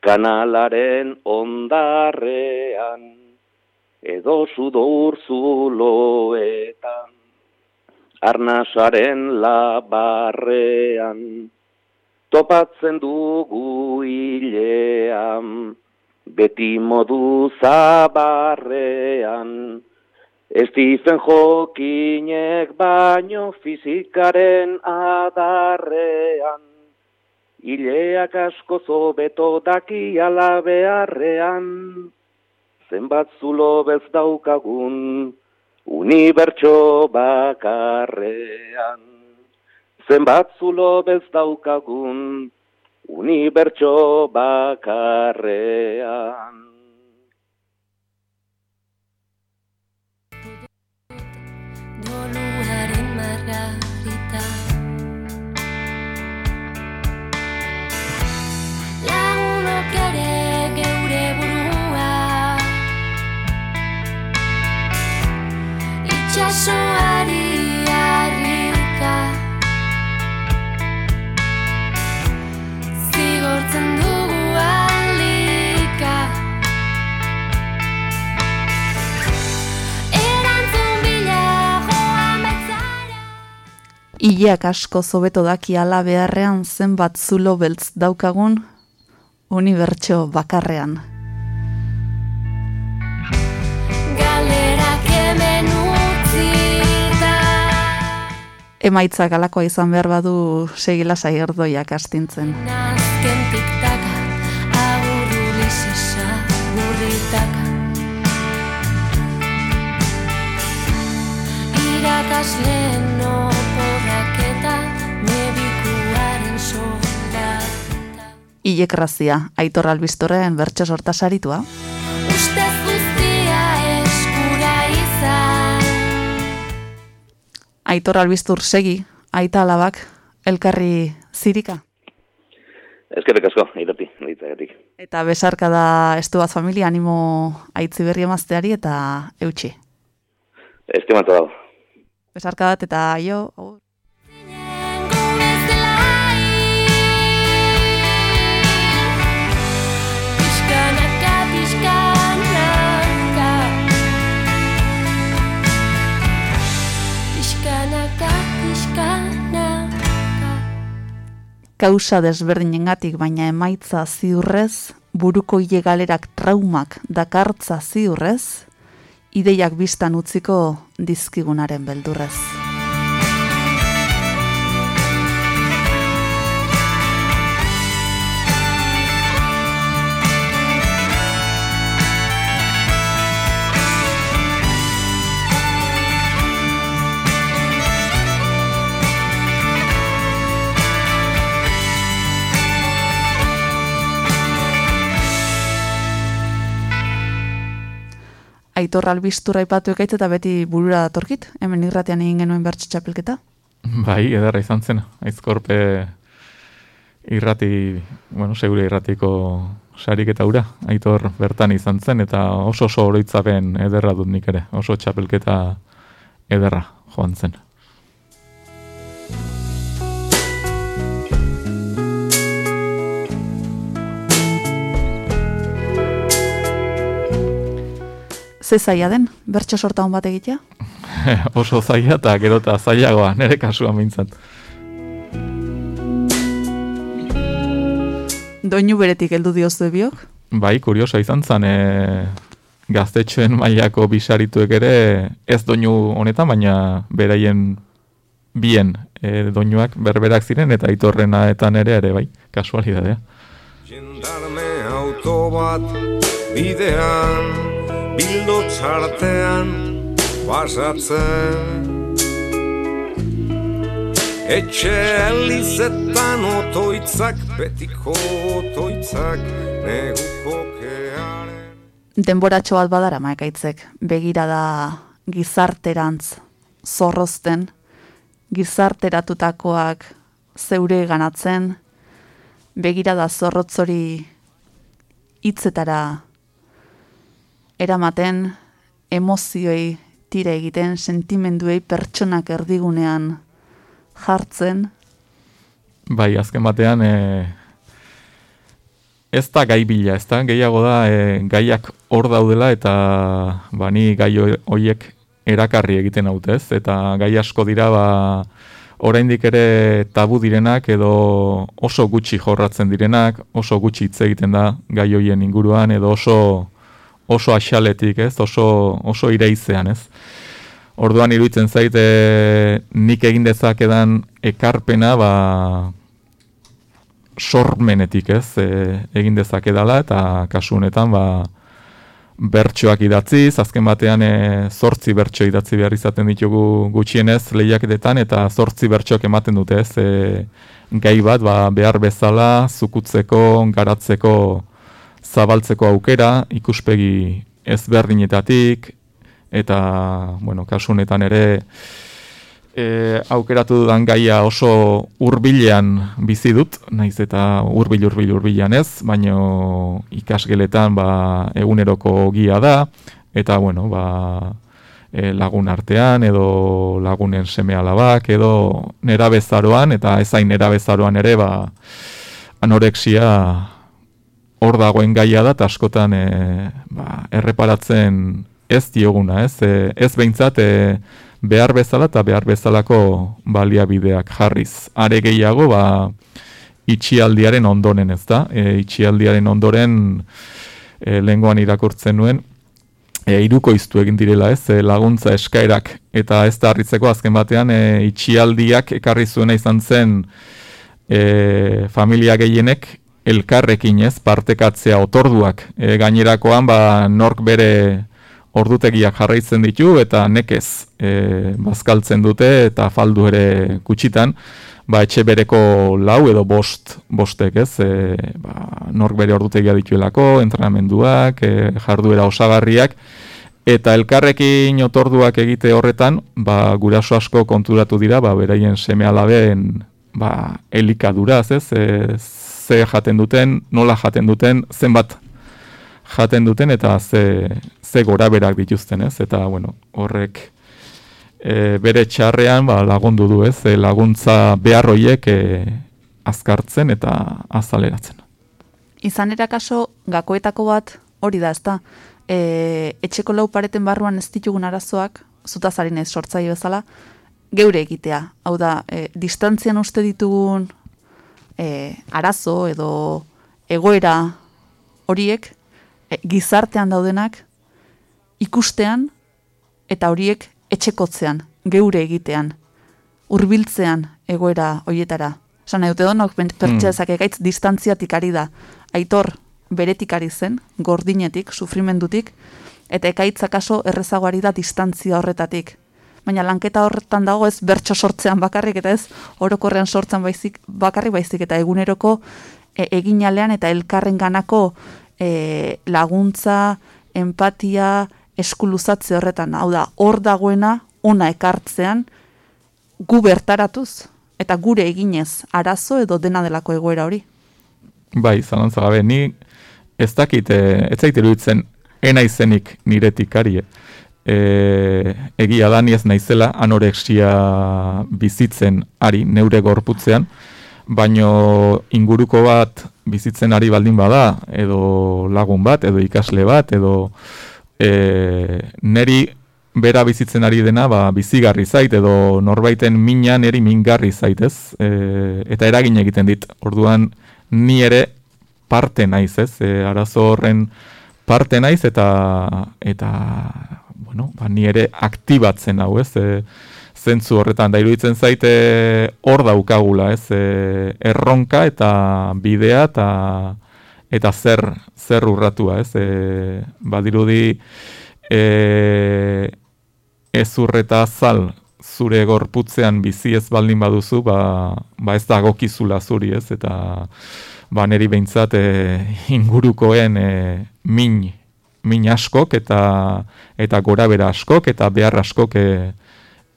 kanalaren ondarrean, edo sudur zuloetan, arnasaren labarrean, topatzen dugu hilean, beti modu zabarrean, Stephen Hawkingek baino fizikaren adarrean, Ileak asko zobeto daki ala beharrean, zenbat zulo bez daukagun, unibertso bakarrean. Zenbat zulo bez daukagun, unibertso bakarrean. Ileak asko zobeto daki ala beharrean zenbat zulo beltz daukagun unibertso bakarrean. Galerak hemen utzita Emaitzak alakoa izan behar badu segila saierdoiak astintzen. Nazken tiktaka Agur ulisesa burritaka Irakasleen Ilekrazia, Aitor Albistorren bertso sorta saritua. Ustez guztia eskura izan Aitor Albistur segi, aita alabak, elkarri zirika. Ezkerrik asko, irati, ditzagatik. Eta besarka da estu bat familia animo aitzi berri emazteari eta eutxi. Estimatu dago. Besarka bat eta jo, agur. Kausa desberdinengatik baina emaitza ziurrez, buruko hile galerak traumak dakartza ziurrez, ideiak biztan utziko dizkigunaren beldurrez. Aitor albistura aipatu ekaitz eta beti burura datorkit, hemen irratean egin genuen bertso txapelketa. Bai, ederra izan zen. Aizkorpe irrati, bueno, segure irratiko sarik eta ura. Aitor bertan izan zen eta oso oso oroitzapen ederra dut nik ere. Oso txapelketa ederra joan zen. Ze zaila den, bertso sorta hon bat egitea? *laughs* oso zaila eta gero eta zailagoa, nire kasuan mintzat. Doinu beretik heldu diozue biok? Bai, kuriosa izan zen, e, gaztetxoen mailako bisarituek ere ez doinu honetan, baina beraien bien e, doinuak berberak ziren eta itorrenaetan ere ere bai, kasualidadea. Jendarme auto bat bidean, bildo txartean pasatzen. Etxe elizetan otoitzak, betiko otoitzak, neguko. Denboratxo bat badara maekaitzek, begira da gizarterantz zorrozten, gizarteratutakoak zeure ganatzen, begira da zorrotzori hitzetara eramaten emozioei tire egiten, sentimenduei pertsonak erdigunean jartzen, Bai, azken batean, e, ez da gai bila, ez da, gehiago da, e, gaiak hor daudela eta bani gai ho- hoiek erakarri egiten haute? Eta gai asko dira, ba, oraindik ere tabu direnak edo oso gutxi jorratzen direnak, oso gutxi hitz egiten da gai hoien inguruan edo oso oso axaletik, ez? Oso oso ireizean, ez? Orduan iruditzen zaite nik egin dezakedan ekarpena ba sormenetik, ez? E, egin dezakedala eta kasu honetan ba bertsoak idatziz, azken batean e, zortzi bertso idatzi behar izaten ditugu gutxienez lehiaketetan eta zortzi bertsoak ematen dute, ez? E, gai bat ba, behar bezala zukutzeko, garatzeko, zabaltzeko aukera, ikuspegi ezberdinetatik, eta, bueno, kasu honetan ere, e, aukeratu dudan gaia oso hurbilean bizi dut, naiz eta hurbil hurbil hurbilean ez, baino ikasgeletan ba, eguneroko gia da, eta bueno, ba, e, lagun artean edo lagunen seme alabak edo nerabezaroan eta ezain nerabezaroan ere ba, anorexia hor dagoen gaia da, eta askotan e, ba, erreparatzen ez dioguna, ez, e, ez behintzat e, behar bezala eta behar bezalako baliabideak jarriz. Are gehiago, ba, itxialdiaren ondoren, ez da? E, itxialdiaren ondoren e, lehengoan irakurtzen nuen, e, iruko iztu egin direla, ez? E, laguntza eskaerak eta ez da harritzeko azken batean e, itxialdiak ekarri zuena izan zen e, familia gehienek elkarrekin ez partekatzea otorduak. E, gainerakoan ba, nork bere ordutegiak jarraitzen ditu eta nekez e, bazkaltzen dute eta faldu ere kutsitan, ba, etxe bereko lau edo bost bostek ez, e, ba, nork bere ordutegia dituelako, entrenamenduak, e, jarduera osagarriak, eta elkarrekin otorduak egite horretan, ba, guraso asko konturatu dira, ba, beraien seme alaben ba, elikaduraz, ez, e, ze jaten duten, nola jaten duten, zenbat jaten duten eta ze, ze gora berak dituzten, ez? Eta, bueno, horrek e, bere txarrean ba, lagundu du, ez? E, laguntza beharroiek e, azkartzen eta azaleratzen. Izan erakaso, gakoetako bat hori da, ezta? E, etxeko lau pareten barruan ez ditugun arazoak, zutazaren ez sortzaile bezala, geure egitea. Hau da, e, distantzian uste ditugun e, arazo edo egoera horiek, e, gizartean daudenak, ikustean eta horiek etxekotzean, geure egitean, hurbiltzean egoera hoietara. Esan nahi dute donok pertsa dezake gaitz distantziatik ari da. Aitor beretik ari zen, gordinetik, sufrimendutik, eta ekaitza kaso errezago ari da distantzia horretatik. Baina lanketa horretan dago ez bertso sortzean bakarrik eta ez orokorrean sortzen baizik, bakarrik baizik eta eguneroko e, eginalean eta elkarren ganako e, laguntza, empatia, eskuluzatze horretan. Hau da, hor dagoena, ona ekartzean, gu bertaratuz, eta gure eginez arazo edo dena delako egoera hori. Bai, zalantza gabe, ni ez dakit, e, ez zait iruditzen ena izenik niretik ari. E, egia da ez naizela anorexia bizitzen ari neure gorputzean, baino inguruko bat bizitzen ari baldin bada, edo lagun bat, edo ikasle bat, edo e, neri bera bizitzen ari dena ba, bizigarri zait, edo norbaiten mina neri mingarri zaitez, e, eta eragin egiten dit. Orduan ni ere parte naiz, ez? E, arazo horren parte naiz eta eta bueno, ba, ni ere aktibatzen hau, ez? E, zentzu horretan da iruditzen zaite hor daukagula, ez? E, erronka eta bidea eta eta zer zer urratua, ez? E, badirudi e, ezur eta azal zure gorputzean bizi ez baldin baduzu, ba, ba ez da gokizula zuri, ez? Eta ba neri behintzat e, ingurukoen e, min, min askok eta eta gorabera askok eta behar askok e,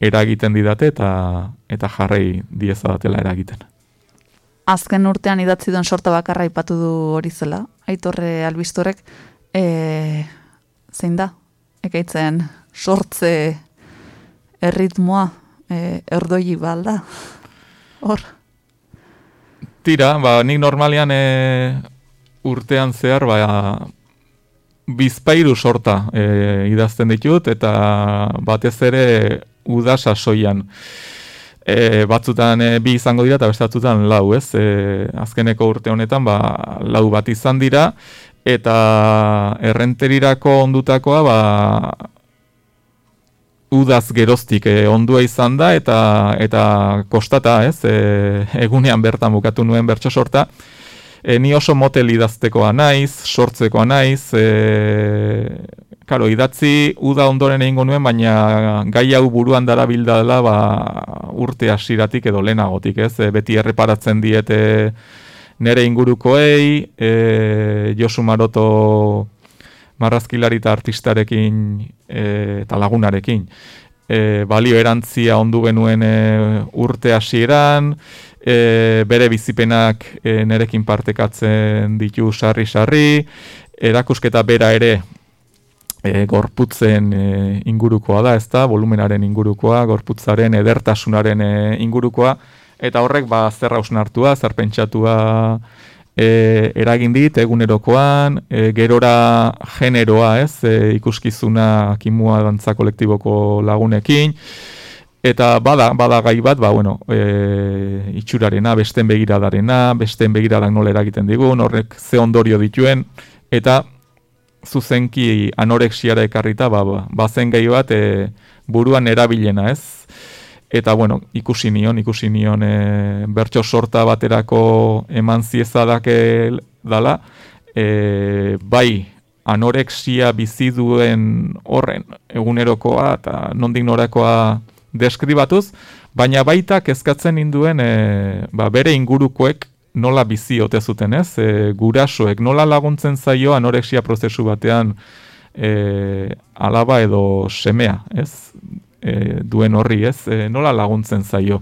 eragiten didate eta eta jarrei diezadatela eragiten. Azken urtean idatzi duen sorta bakarra aipatu du hori zela, aitorre albistorek, e, zein da? Ekaitzen sortze erritmoa e, erdoi balda. Hor, Tira, ba, nik normalian e, urtean zehar, ba, bizpairu sorta e, idazten ditut, eta batez ere uda sasoian. E, batzutan e, bi izango dira, eta beste batzutan lau, ez? E, azkeneko urte honetan, ba, lau bat izan dira, eta errenterirako ondutakoa, ba, udaz geroztik e, ondua izan da eta eta kostata, ez? E, egunean bertan bukatu nuen bertso sorta. E, ni oso motel idaztekoa naiz, sortzekoa naiz, e, karo, idatzi uda ondoren egingo nuen, baina gai hau buruan darabilda dela ba, urte hasiratik edo lehenagotik, ez? E, beti erreparatzen diete nere ingurukoei, e, Josu Maroto marrazkilari eta artistarekin e, eta lagunarekin. E, balio erantzia ondu genuen e, urte hasieran, e, bere bizipenak e, nerekin partekatzen ditu sarri-sarri, erakusketa bera ere e, gorputzen e, ingurukoa da, ezta, volumenaren ingurukoa, gorputzaren edertasunaren e, ingurukoa, eta horrek ba zer hausnartua, zer pentsatua e, eragin dit egunerokoan, e, gerora generoa, ez, e, ikuskizuna kimua dantza kolektiboko lagunekin, eta bada, bada gai bat, ba, bueno, e, itxurarena, besten begiradarena, besten begiradak nola eragiten digun, horrek ze ondorio dituen, eta zuzenki anorexiara ekarrita, ba, ba, bazen gai bat, e, buruan erabilena, ez, Eta, bueno, ikusi nion, ikusi nion e, bertso sorta baterako eman ziezadake dala, e, bai anorexia bizi duen horren egunerokoa eta nondik norakoa deskribatuz, baina baita kezkatzen induen e, ba, bere ingurukoek nola bizi ote zuten, ez? E, gurasoek nola laguntzen zaio anorexia prozesu batean e, alaba edo semea, ez? e, duen horri, ez? E, nola laguntzen zaio?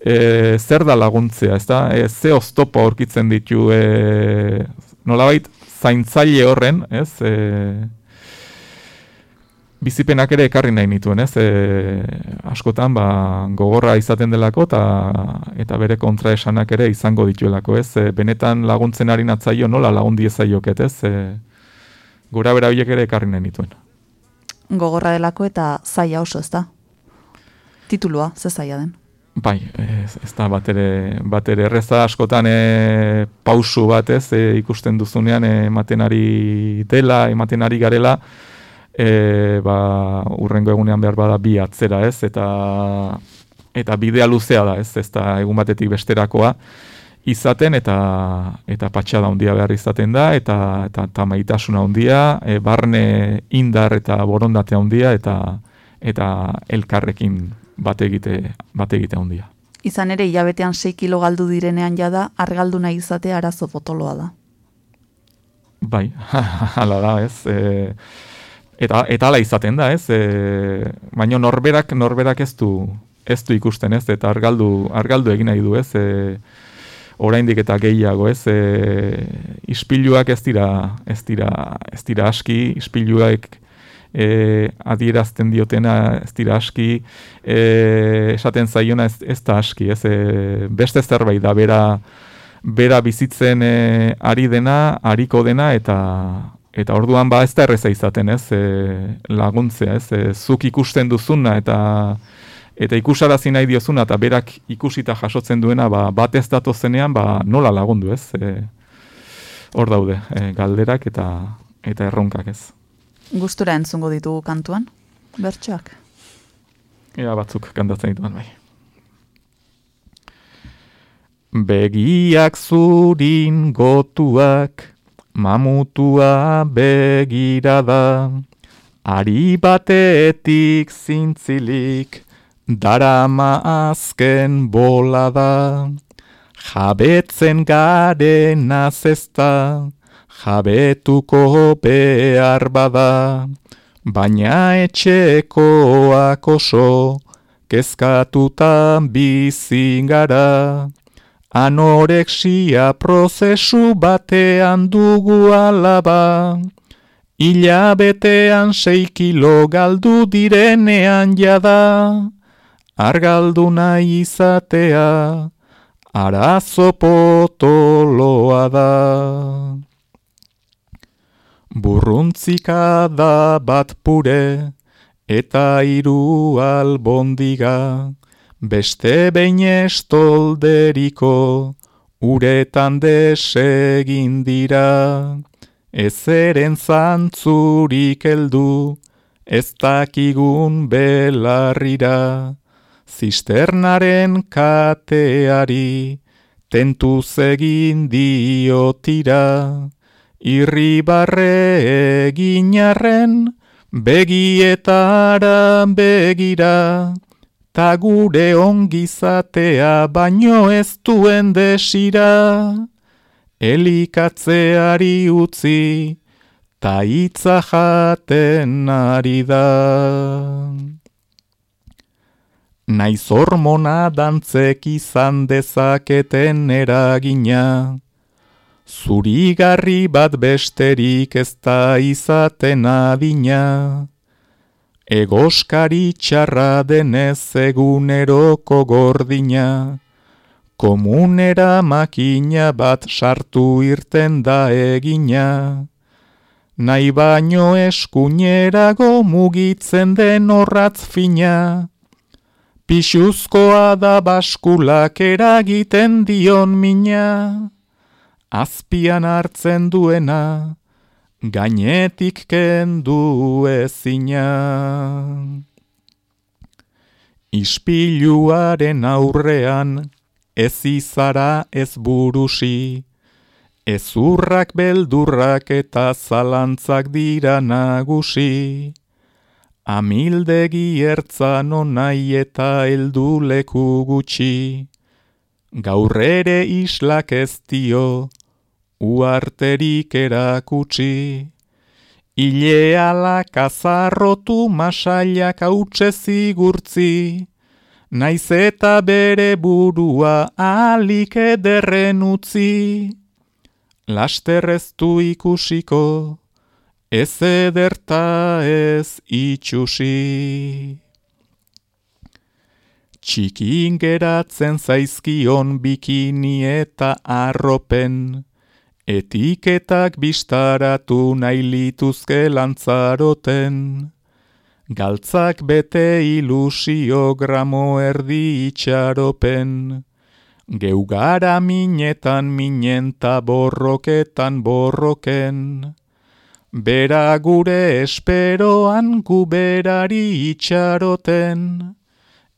E, zer da laguntzea, ez da? E, ze oztopo aurkitzen ditu e, nolabait zaintzaile horren, ez? E, bizipenak ere ekarri nahi nituen, ez? E, askotan, ba, gogorra izaten delako eta eta bere kontraesanak ere izango dituelako, ez? E, benetan laguntzen ari natzaio nola lagundi ezaioket, ez? E, gura bera ere ekarri nahi nituen gogorra delako eta zaila oso, ez da? Titulua, ze zaila den? Bai, ez, ez da bat ere, bat ere erreza askotan e, pausu bat ez, e, ikusten duzunean ematen ari dela, ematen ari garela, e, ba, urrengo egunean behar bada bi atzera ez, eta eta bidea luzea da ez, ez da egun batetik besterakoa, izaten eta eta patxada handia behar izaten da eta eta ta maitasuna handia, e, barne indar eta borondate handia eta eta elkarrekin bat egite bat egite handia. Izan ere hilabetean 6 kilo galdu direnean jada argaldu nahi izate arazo fotoloa da. Bai, *laughs* hala da, ez? E, eta eta hala izaten da, ez? E, baina norberak norberak ez du ez du ikusten, ez? Eta argaldu argaldu egin nahi du, ez? E, oraindik eta gehiago, ez? E, ispiluak ez dira, ez dira, ez dira aski, ispiluak e, adierazten diotena ez dira aski, e, esaten zaiona ez, ez da aski, ez? E, beste zerbait da, bera, bera bizitzen e, ari dena, ariko dena, eta eta orduan ba ez da erreza izaten, ez? E, laguntzea, ez? E, zuk ikusten duzuna, eta eta ikusarazi nahi diozuna eta berak ikusita jasotzen duena ba, bat ez dato zenean ba, nola lagundu ez? E, hor daude e, galderak eta eta erronkak ez? Gustura entzungo ditugu kantuan? Bertsoak? Ea batzuk kantatzen dituan bai. Begiak zurin gotuak mamutua begirada Ari batetik zintzilik darama azken bola da, jabetzen garen azezta, jabetuko behar bada, baina etxekoak oso, kezkatuta bizi gara, anorexia prozesu batean dugu alaba, Ila betean sei kilo galdu direnean jada, argaldu nahi izatea, arazo potoloa da. Burruntzika da bat pure, eta hiru albondiga, beste behin estolderiko, uretan desegin dira. Ezeren zantzurik heldu, ez dakigun belarrira, zisternaren kateari, tentuz egin diotira, irribarre eginarren, begietara begira, ta gure ongizatea baino ez duen desira, elikatzeari utzi, ta hitza ari da. Naiz hormona dantzek izan dezaketen eragina, zurigarri bat besterik ez da izaten adina, egoskari txarra denez eguneroko gordina, komunera makina bat sartu irten da egina, nahi baino eskuinerago mugitzen den horratz fina, pixuzkoa da baskulak eragiten dion mina, azpian hartzen duena, gainetik kendu ezina. Ispiluaren aurrean, ez izara ez burusi, ez urrak beldurrak eta zalantzak dira nagusi. Amildegi ertzan onai eta heldu leku gutxi, gaur ere islak ez dio, uarterik erakutsi. Ilealak azarrotu masailak hautse zigurtzi, naiz eta bere burua alik ederren utzi. Laster ez du ikusiko, ez ederta ez itxusi. Txikin geratzen zaizkion bikini eta arropen, etiketak bistaratu nahi lituzke lantzaroten. Galtzak bete ilusio gramo erdi itxaropen, geugara minetan minenta borroketan borroken. Bera gure esperoan gu berari itxaroten,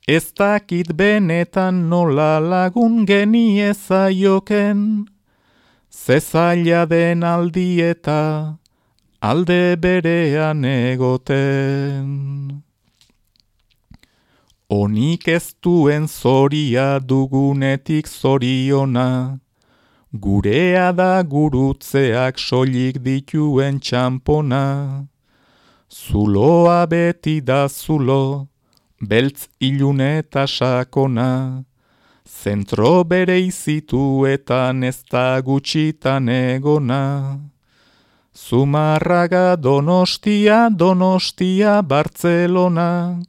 ez dakit benetan nola lagun geniezaioken, zezaila den aldieta, alde berean egoten. Onik ez duen zoria dugunetik zoriona, gurea da gurutzeak soilik dituen txampona. Zuloa beti da zulo, beltz ilun eta sakona, zentro bere izituetan ez da gutxitan egona. Zumarraga donostia, donostia, Bartzelona,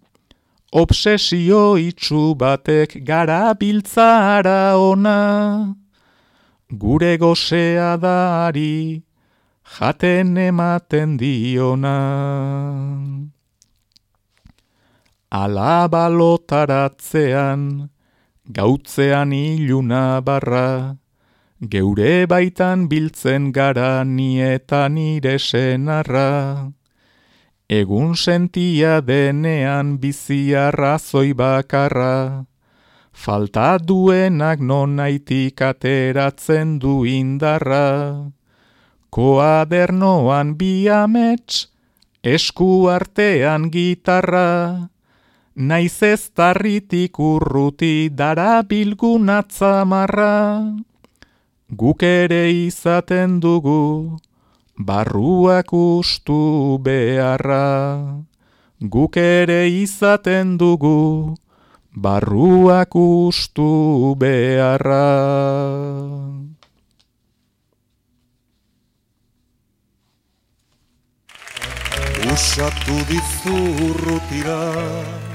obsesio itxu batek gara biltzara ona. Gure gosea da ari, jaten ematen diona. Alabalotaratzean, gautzean iluna barra, geure baitan biltzen gara ni eta nire senarra. Egun sentia denean bizia razoi bakarra, falta duenak nonaitik ateratzen du indarra. Koadernoan bi amets, esku artean gitarra, naiz ez tarritik urruti dara bilgun atzamarra. Guk ere izaten dugu, barruak ustu beharra. Guk ere izaten dugu, barruak ustu beharra. Luzatu dizurrutira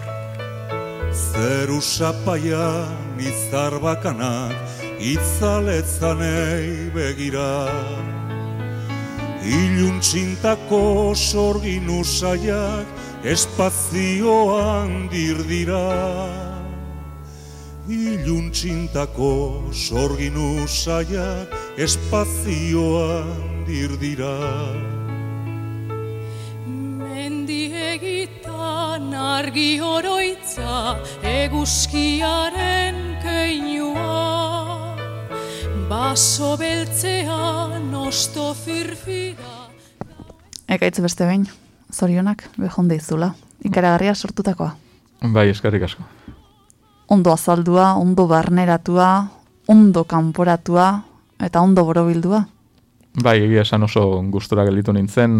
Zeru sapaian izar bakanak Itzaletzanei begira. Iluntxintako sorgin usaiak Espazioan dirdira Iluntxintako sorgin usaiak Espazioan dirdira Mendiegitan argi oroitza eguzkiaren keinua Baso beltzean osto firfira Ekaitz beste behin, zorionak, behonde izula. Ikaragarria sortutakoa. Bai, eskerrik asko. Ondo azaldua, ondo barneratua, ondo kanporatua, eta ondo borobildua. Bai, egia esan oso gustura gelditu nintzen,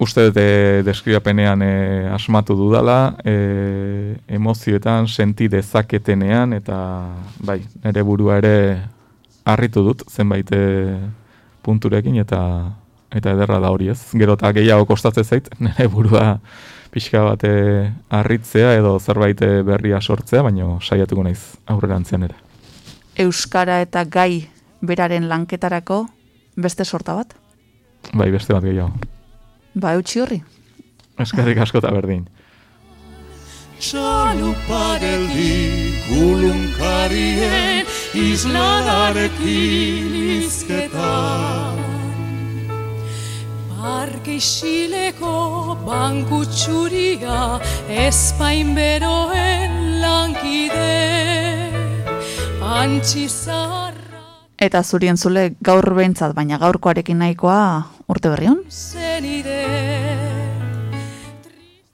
uste dut eh, deskribapenean e, asmatu dudala, e, emozioetan senti dezaketenean, eta bai, nire burua ere harritu dut zenbait e, punturekin, eta eta ederra da hori ez. Gero eta gehiago kostatzen zait, *laughs* nire burua pixka bat harritzea edo zerbait berria sortzea, baina saiatuko naiz aurrerantzean ere. Euskara eta gai beraren lanketarako beste sorta bat. Bai, beste bat gehiago. Ba, eutxi horri. Eskerrik asko eta berdin. Txalupa kulunkarien isladarekin izketan. Parke isileko banku txuria Espain beroen lankide Antxi zaharra Eta zurien zule gaur behintzat, baina gaurkoarekin nahikoa urte berrion? Zenide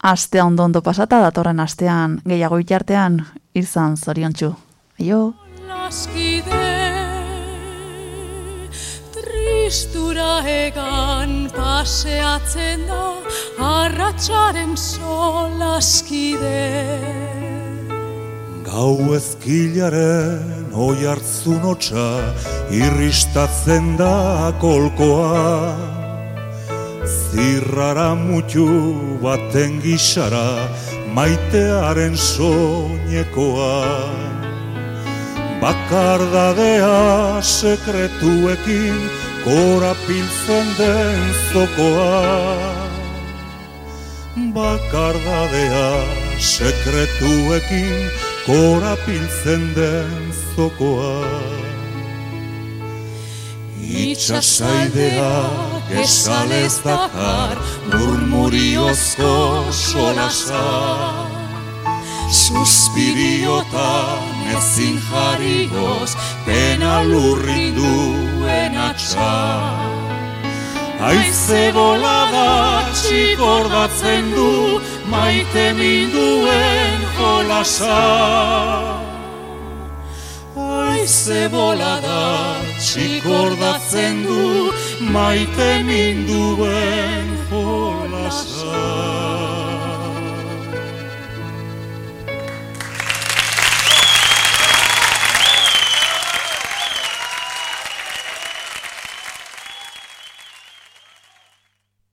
Astea ondo ondo pasata, datorren astean gehiago itartean izan zoriontsu. Aio! laskide Tristura egan paseatzen da Arratxaren solaskide Gau ezkilaren oi hartzun hotxa irristatzen da kolkoa Zirrara mutu baten gixara maitearen soinekoa. Bakardadea sekretuekin korapiltzen den zokoa. Bakardadea sekretuekin korapiltzen den zokoa Itxasaidea gesalez dakar murmuriozko solasa Suspiriotan ezin jarrigoz pena lurrin duen atxa Aize bolada txikordatzen du maite minduen jolasa naize bolada txikordatzen du maite minduen jolazan.